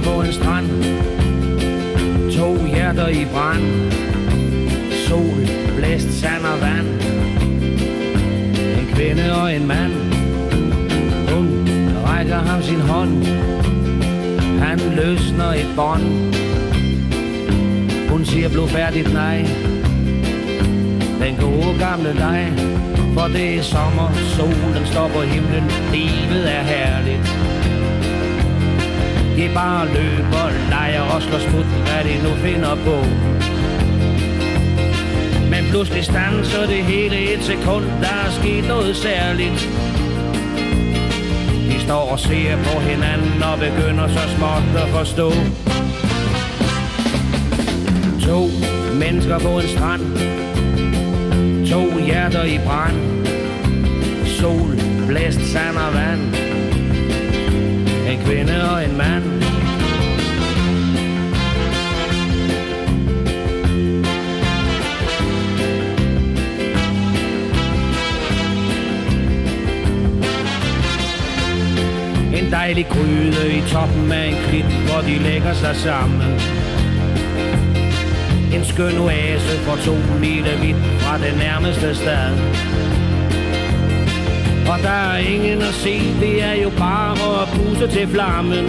på en strand. To hjerter i brand. Sol, blæst, sand og vand. En kvinde og en mand. Hun rækker ham sin hånd. Han løsner et bånd. Hun siger blodfærdigt nej. Den gode gamle dig. For det er sommer, solen står på himlen. Livet er herligt de bare løber, leger og slår smut, hvad de nu finder på. Men pludselig stanser det hele et sekund, der er sket noget særligt. De står og ser på hinanden og begynder så småt at forstå. To mennesker på en strand, to hjerter i brand. Sol, blæst, sand og vand kvinde og en mand. En dejlig gryde i toppen af en klit, hvor de lægger sig sammen. En skøn oase for to mile vidt fra det nærmeste sted og der er ingen at se, det er jo bare at lyse til flammen.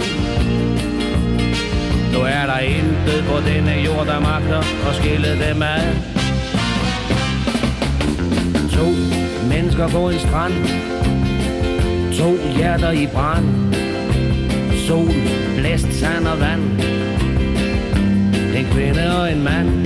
Nu er der intet på denne jord, der magter at skille dem ad. To mennesker på en strand. To hjerter i brand. Sol, blæst, sand og vand. En kvinde og en mand.